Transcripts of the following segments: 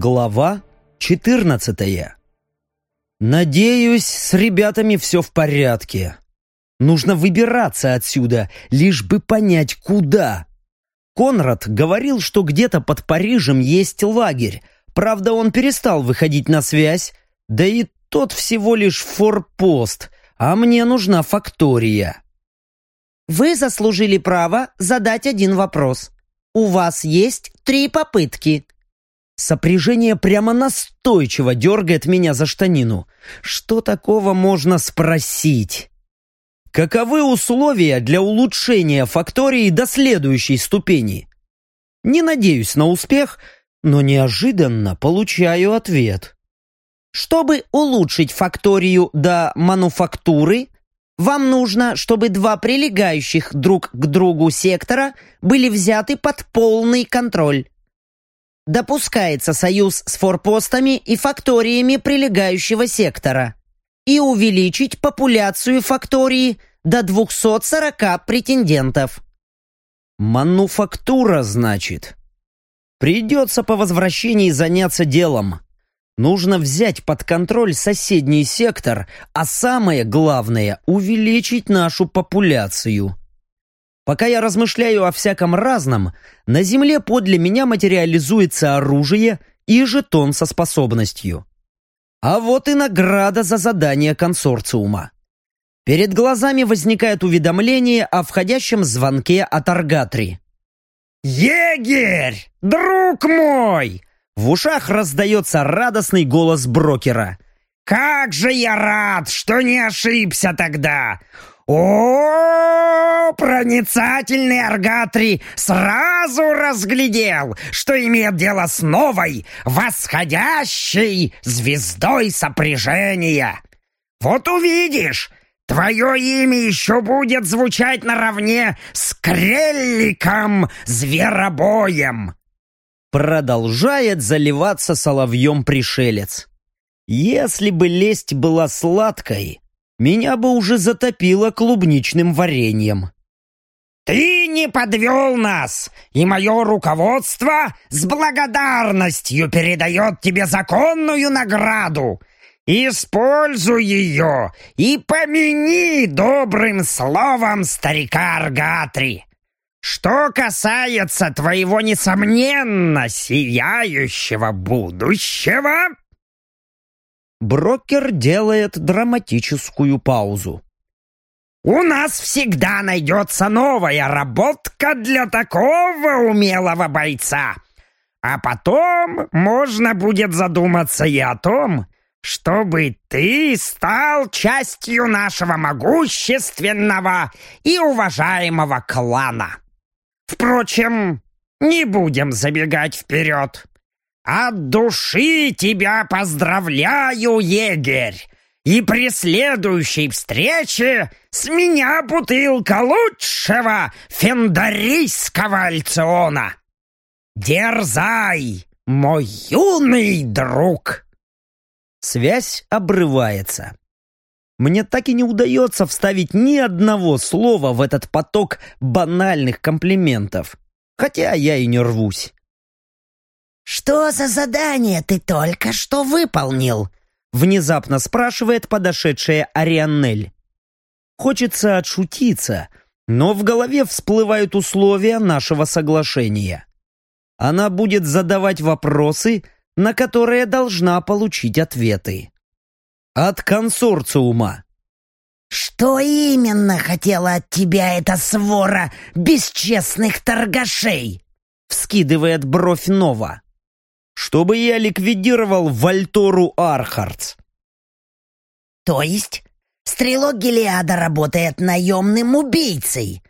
Глава 14 Надеюсь, с ребятами все в порядке. Нужно выбираться отсюда, лишь бы понять, куда. Конрад говорил, что где-то под Парижем есть лагерь. Правда, он перестал выходить на связь, да и тот всего лишь форпост, а мне нужна фактория. Вы заслужили право задать один вопрос. У вас есть три попытки. Сопряжение прямо настойчиво дергает меня за штанину. Что такого можно спросить? Каковы условия для улучшения фактории до следующей ступени? Не надеюсь на успех, но неожиданно получаю ответ. Чтобы улучшить факторию до мануфактуры, вам нужно, чтобы два прилегающих друг к другу сектора были взяты под полный контроль. Допускается союз с форпостами и факториями прилегающего сектора и увеличить популяцию фактории до 240 претендентов. Мануфактура, значит. Придется по возвращении заняться делом. Нужно взять под контроль соседний сектор, а самое главное – увеличить нашу популяцию. Пока я размышляю о всяком разном, на земле подле меня материализуется оружие и жетон со способностью. А вот и награда за задание консорциума. Перед глазами возникает уведомление о входящем звонке от Аргатри. «Егерь! Друг мой!» В ушах раздается радостный голос брокера. «Как же я рад, что не ошибся тогда! О, проницательный Аргатри сразу разглядел, что имеет дело с новой, восходящей звездой сопряжения. Вот увидишь, твое имя еще будет звучать наравне с Крелликом Зверобоем. Продолжает заливаться соловьем пришелец. Если бы лесть была сладкой, меня бы уже затопило клубничным вареньем. «Ты не подвел нас, и мое руководство с благодарностью передает тебе законную награду. Используй ее и помяни добрым словом старика Аргатри. Что касается твоего несомненно сияющего будущего...» Брокер делает драматическую паузу. «У нас всегда найдется новая работка для такого умелого бойца. А потом можно будет задуматься и о том, чтобы ты стал частью нашего могущественного и уважаемого клана. Впрочем, не будем забегать вперед. От души тебя поздравляю, егерь! И при следующей встрече с меня бутылка лучшего фендарийского альциона. Дерзай, мой юный друг!» Связь обрывается. Мне так и не удается вставить ни одного слова в этот поток банальных комплиментов. Хотя я и не рвусь. «Что за задание ты только что выполнил?» Внезапно спрашивает подошедшая Арианнель. Хочется отшутиться, но в голове всплывают условия нашего соглашения. Она будет задавать вопросы, на которые должна получить ответы. От консорциума. «Что именно хотела от тебя эта свора бесчестных торгашей?» Вскидывает бровь Нова чтобы я ликвидировал Вальтору Архардс. То есть стрелок Гелиада работает наемным убийцей?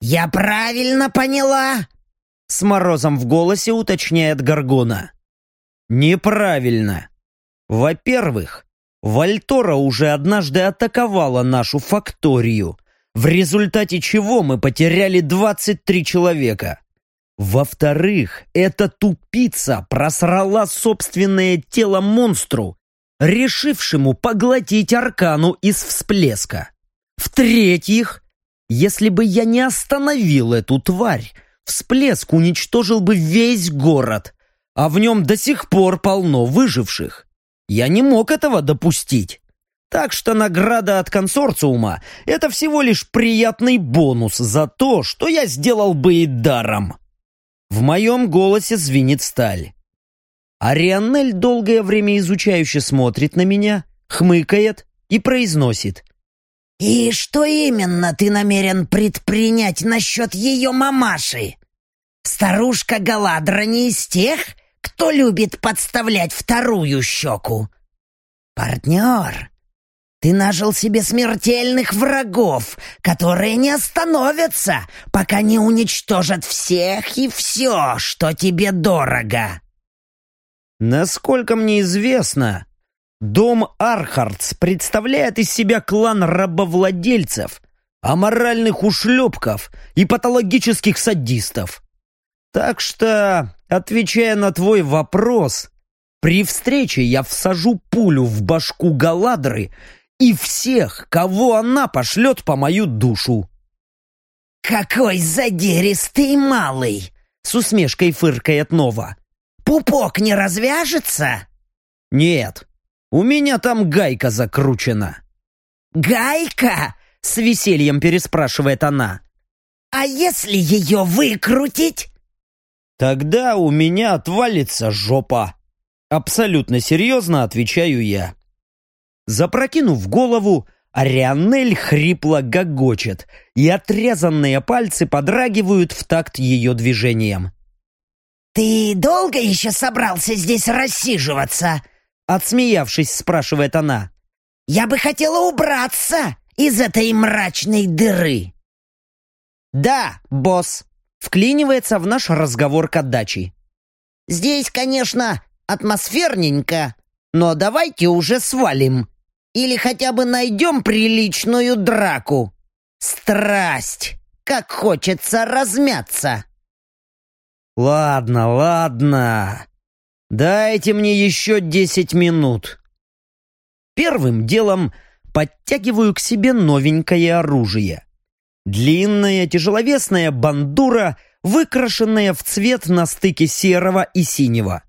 Я правильно поняла? С морозом в голосе уточняет Горгона. Неправильно. Во-первых, Вальтора уже однажды атаковала нашу факторию, в результате чего мы потеряли 23 человека. Во-вторых, эта тупица просрала собственное тело монстру, решившему поглотить аркану из всплеска. В-третьих, если бы я не остановил эту тварь, всплеск уничтожил бы весь город, а в нем до сих пор полно выживших. Я не мог этого допустить. Так что награда от консорциума – это всего лишь приятный бонус за то, что я сделал бы и даром. В моем голосе звенит сталь. Арианель долгое время изучающе смотрит на меня, хмыкает и произносит. «И что именно ты намерен предпринять насчет ее мамаши? Старушка Галадра не из тех, кто любит подставлять вторую щеку. Партнер, ты нажил себе смертельных врагов, которые не остановятся, пока не уничтожат всех и все, что тебе дорого. Насколько мне известно, дом Архардс представляет из себя клан рабовладельцев, аморальных ушлепков и патологических садистов. Так что, отвечая на твой вопрос, при встрече я всажу пулю в башку Галадры и всех, кого она пошлет по мою душу. «Какой задеристый малый!» — с усмешкой фыркает Нова. «Пупок не развяжется?» «Нет, у меня там гайка закручена». «Гайка?» — с весельем переспрашивает она. «А если ее выкрутить?» «Тогда у меня отвалится жопа». Абсолютно серьезно отвечаю я. Запрокинув голову, Арианель хрипло гогочет, и отрезанные пальцы подрагивают в такт ее движением. «Ты долго еще собрался здесь рассиживаться?» Отсмеявшись, спрашивает она. «Я бы хотела убраться из этой мрачной дыры». «Да, босс», — вклинивается в наш разговор Кадачи. «Здесь, конечно, атмосферненько, но давайте уже свалим. Или хотя бы найдем приличную драку. Страсть! Как хочется размяться!» «Ладно, ладно. Дайте мне еще десять минут». Первым делом подтягиваю к себе новенькое оружие. Длинная тяжеловесная бандура, выкрашенная в цвет на стыке серого и синего.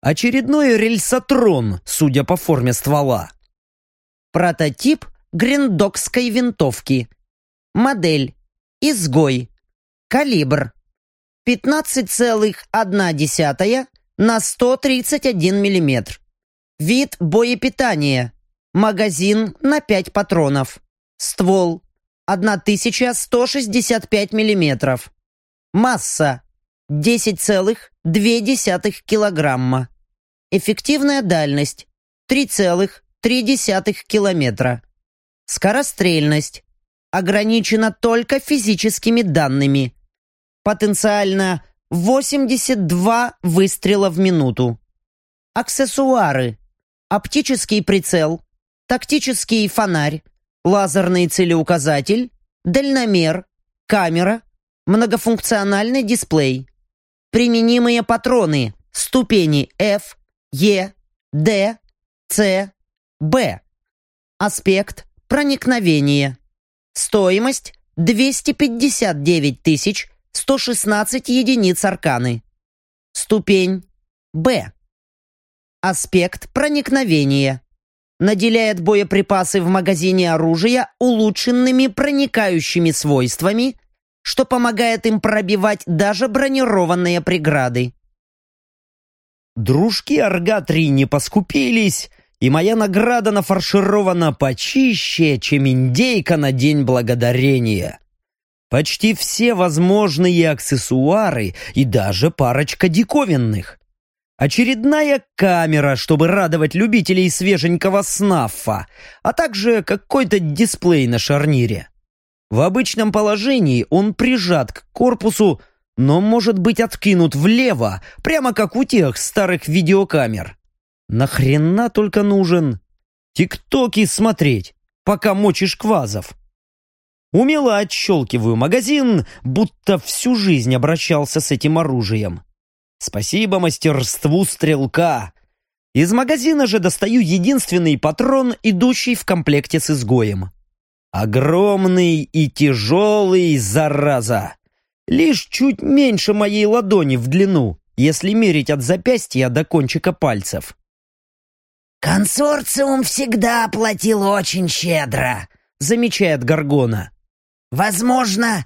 Очередной рельсотрон, судя по форме ствола. Прототип гриндокской винтовки. Модель. Изгой. Калибр. 15,1 на 131 мм. Вид боепитания. Магазин на 5 патронов. Ствол. 1165 мм. Масса. 10,2 килограмма. Эффективная дальность. 3,3 километра. Скорострельность. Ограничена только физическими данными Потенциально 82 выстрела в минуту. Аксессуары. Оптический прицел, тактический фонарь, лазерный целеуказатель, дальномер, камера, многофункциональный дисплей. Применимые патроны ступени F, E, D, C, B. Аспект проникновения. Стоимость 259 тысяч 116 единиц арканы. Ступень Б. Аспект проникновения. Наделяет боеприпасы в магазине оружия улучшенными проникающими свойствами, что помогает им пробивать даже бронированные преграды. Дружки Арга-3 не поскупились, и моя награда нафарширована почище, чем индейка на День Благодарения почти все возможные аксессуары и даже парочка диковинных. Очередная камера, чтобы радовать любителей свеженького снаффа, а также какой-то дисплей на шарнире. В обычном положении он прижат к корпусу, но может быть откинут влево, прямо как у тех старых видеокамер. Нахрена только нужен? Тиктоки смотреть, пока мочишь квазов. Умело отщелкиваю магазин, будто всю жизнь обращался с этим оружием. Спасибо мастерству стрелка. Из магазина же достаю единственный патрон, идущий в комплекте с изгоем. Огромный и тяжелый, зараза. Лишь чуть меньше моей ладони в длину. если мерить от запястья до кончика пальцев. «Консорциум всегда платил очень щедро», — замечает Гаргона. «Возможно,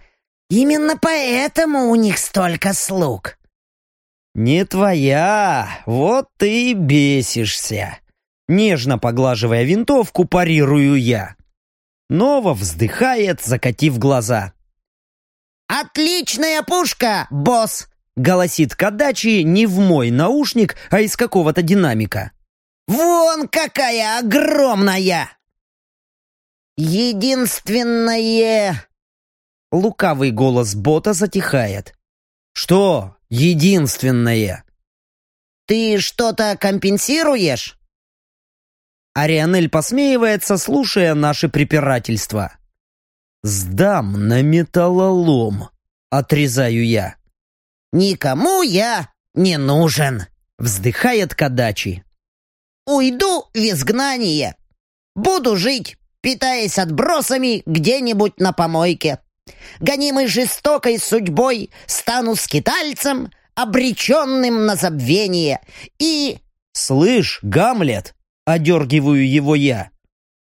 именно поэтому у них столько слуг». «Не твоя, вот ты и бесишься», — нежно поглаживая винтовку, парирую я. Нова вздыхает, закатив глаза. «Отличная пушка, босс!» — голосит Кадачи не в мой наушник, а из какого-то динамика. «Вон какая огромная!» «Единственное...» Лукавый голос бота затихает. «Что единственное?» «Ты что-то компенсируешь?» Арианель посмеивается, слушая наши препирательства. «Сдам на металлолом», — отрезаю я. «Никому я не нужен», — вздыхает Кадачи. «Уйду в изгнание. Буду жить, питаясь отбросами где-нибудь на помойке. Гонимый жестокой судьбой стану скитальцем, обреченным на забвение. И...» «Слышь, Гамлет!» Одергиваю его я.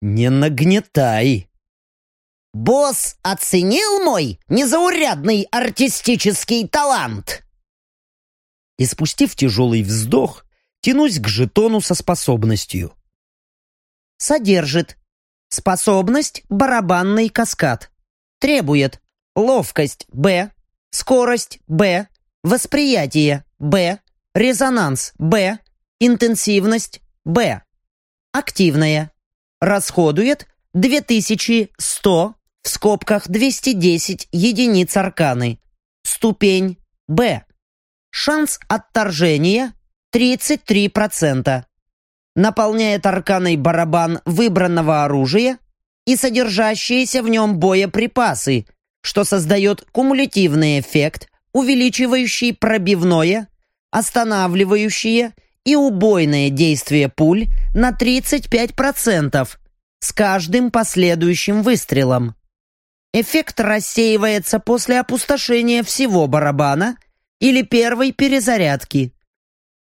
«Не нагнетай!» «Босс оценил мой незаурядный артистический талант!» И спустив тяжелый вздох, тянусь к жетону со способностью. Содержит. Способность барабанный каскад. Требует ловкость Б, скорость Б, восприятие Б, резонанс Б, интенсивность Б. Активная. Расходует 2100 в скобках 210 единиц арканы. Ступень Б. Шанс отторжения 33%. Наполняет арканой барабан выбранного оружия и содержащиеся в нем боеприпасы, что создает кумулятивный эффект, увеличивающий пробивное, останавливающее и убойное действие пуль на 35% с каждым последующим выстрелом. Эффект рассеивается после опустошения всего барабана или первой перезарядки.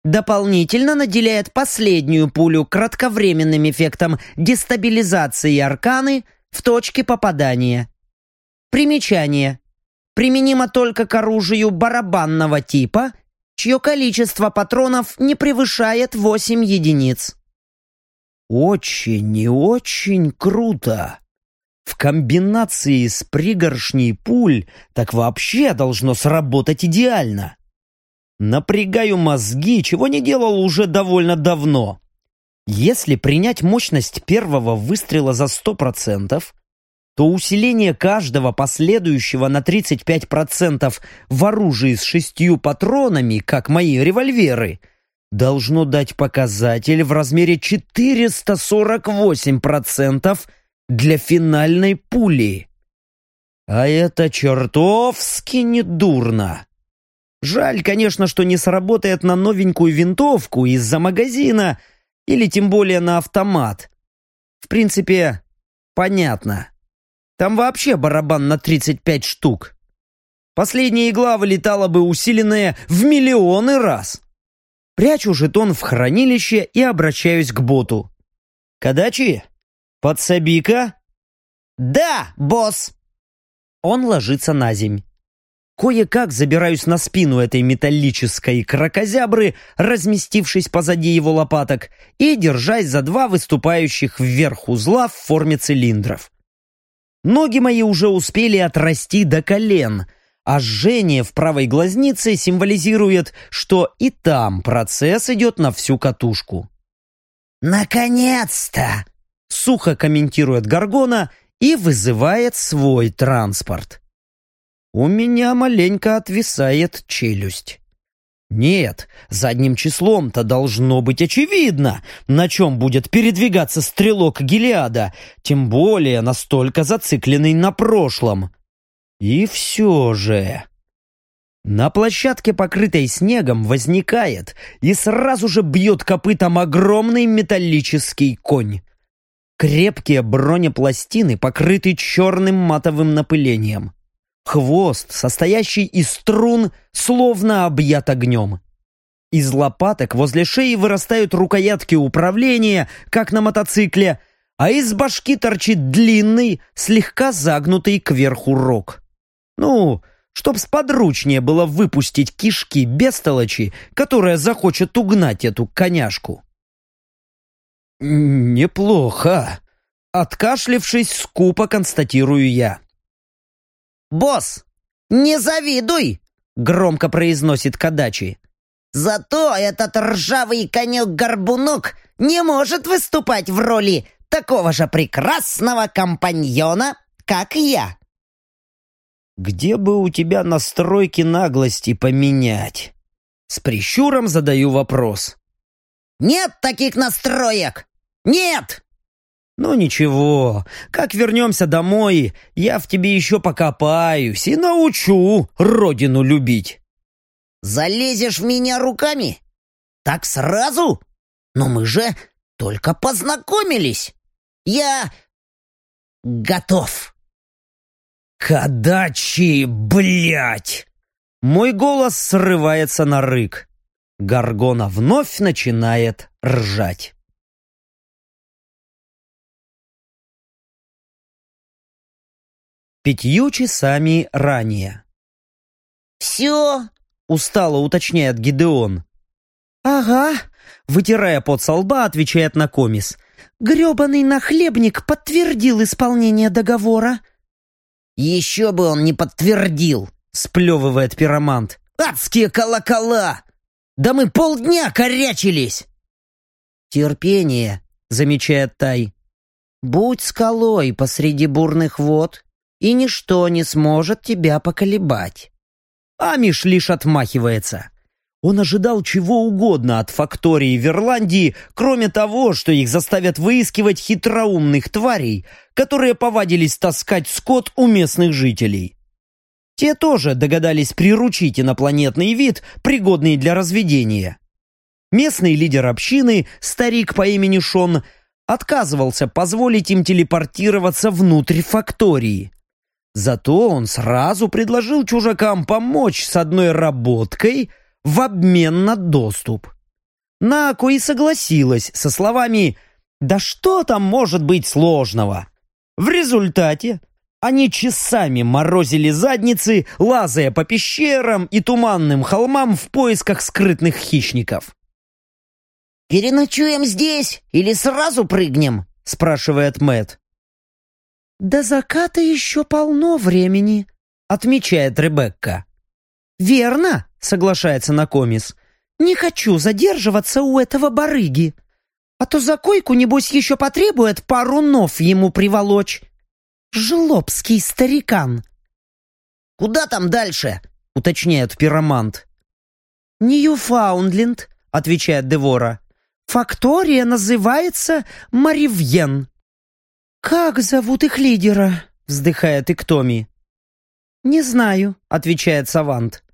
Дополнительно наделяет последнюю пулю кратковременным эффектом дестабилизации арканы в точке попадания. Примечание. Применимо только к оружию барабанного типа – чье количество патронов не превышает 8 единиц. Очень и очень круто. В комбинации с пригоршней пуль так вообще должно сработать идеально. Напрягаю мозги, чего не делал уже довольно давно. Если принять мощность первого выстрела за 100%, то усиление каждого последующего на 35% в оружии с шестью патронами, как мои револьверы, должно дать показатель в размере 448% для финальной пули. А это чертовски недурно. Жаль, конечно, что не сработает на новенькую винтовку из-за магазина или тем более на автомат. В принципе, понятно. Там вообще барабан на 35 штук. Последняя игла вылетала бы усиленная в миллионы раз. Прячу жетон в хранилище и обращаюсь к боту. «Кадачи, подсоби-ка!» «Да, босс!» Он ложится на земь. Кое-как забираюсь на спину этой металлической крокозябры, разместившись позади его лопаток, и держась за два выступающих вверх узла в форме цилиндров. Ноги мои уже успели отрасти до колен, а жжение в правой глазнице символизирует, что и там процесс идет на всю катушку. «Наконец-то!» — сухо комментирует Гаргона и вызывает свой транспорт. У меня маленько отвисает челюсть. Нет, задним числом-то должно быть очевидно, на чем будет передвигаться стрелок Гелиада, тем более настолько зацикленный на прошлом. И все же... На площадке, покрытой снегом, возникает и сразу же бьет копытом огромный металлический конь. Крепкие бронепластины покрыты черным матовым напылением. Хвост, состоящий из струн, словно объят огнем. Из лопаток возле шеи вырастают рукоятки управления, как на мотоцикле, а из башки торчит длинный, слегка загнутый кверху рог. Ну, чтоб сподручнее было выпустить кишки бестолочи, которая захочет угнать эту коняшку. «Неплохо», — откашлившись, скупо констатирую я. «Босс, не завидуй!» — громко произносит Кадачи. «Зато этот ржавый конек-горбунок не может выступать в роли такого же прекрасного компаньона, как я». «Где бы у тебя настройки наглости поменять?» С прищуром задаю вопрос. «Нет таких настроек! Нет!» «Ну ничего, как вернемся домой, я в тебе еще покопаюсь и научу родину любить». «Залезешь в меня руками? Так сразу? Но мы же только познакомились. Я готов». «Кадачи, блядь!» Мой голос срывается на рык. Гаргона вновь начинает ржать. Пятью часами ранее. «Все?» — устало уточняет Гидеон. «Ага», — вытирая пот со лба, отвечает Накомис. «Гребаный нахлебник подтвердил исполнение договора». «Еще бы он не подтвердил», — сплевывает пиромант. «Адские колокола! Да мы полдня корячились!» «Терпение», — замечает Тай. «Будь скалой посреди бурных вод, и ничто не сможет тебя поколебать». Амиш лишь отмахивается. Он ожидал чего угодно от фактории в Ирландии, кроме того, что их заставят выискивать хитроумных тварей, которые повадились таскать скот у местных жителей. Те тоже догадались приручить инопланетный вид, пригодный для разведения. Местный лидер общины, старик по имени Шон, отказывался позволить им телепортироваться внутрь фактории. Зато он сразу предложил чужакам помочь с одной работкой в обмен на доступ. Нако и согласилась со словами «Да что там может быть сложного?» В результате они часами морозили задницы, лазая по пещерам и туманным холмам в поисках скрытных хищников. «Переночуем здесь или сразу прыгнем?» — спрашивает Мэт. «До заката еще полно времени», — отмечает Ребекка. «Верно», — соглашается Накомис. «Не хочу задерживаться у этого барыги. А то за койку, небось, еще потребует пару нов ему приволочь. Жлобский старикан». «Куда там дальше?» — уточняет пиромант. «Ньюфаундленд», — отвечает Девора. «Фактория называется Маривьен». «Как зовут их лидера?» — вздыхает Иктоми. «Не знаю», — отвечает Савант.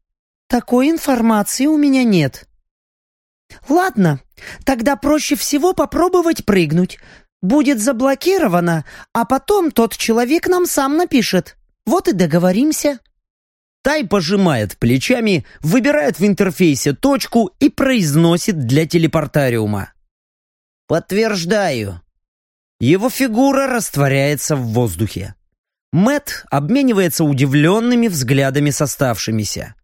«Такой информации у меня нет». «Ладно, тогда проще всего попробовать прыгнуть. Будет заблокировано, а потом тот человек нам сам напишет. Вот и договоримся». Тай пожимает плечами, выбирает в интерфейсе точку и произносит для телепортариума. «Подтверждаю». Его фигура растворяется в воздухе. Мэт обменивается удивленными взглядами с оставшимися.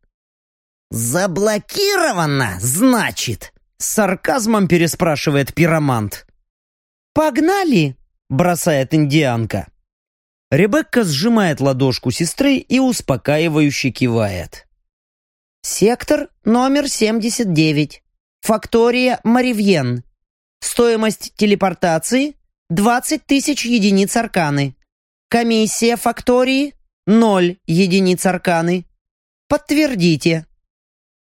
«Заблокировано, значит?» С сарказмом переспрашивает пиромант. «Погнали!» — бросает индианка. Ребекка сжимает ладошку сестры и успокаивающе кивает. «Сектор номер 79. Фактория Маривьен. Стоимость телепортации 20 тысяч единиц арканы. Комиссия фактории – 0 единиц арканы. Подтвердите».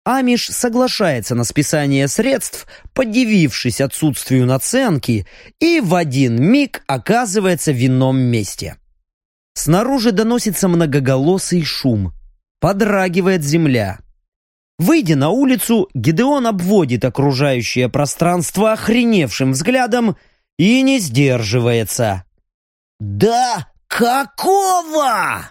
Амиш соглашается на списание средств, подивившись отсутствию наценки, и в один миг оказывается в ином месте. Снаружи доносится многоголосый шум. Подрагивает земля. Выйдя на улицу, Гидеон обводит окружающее пространство охреневшим взглядом и не сдерживается. «Да какого?»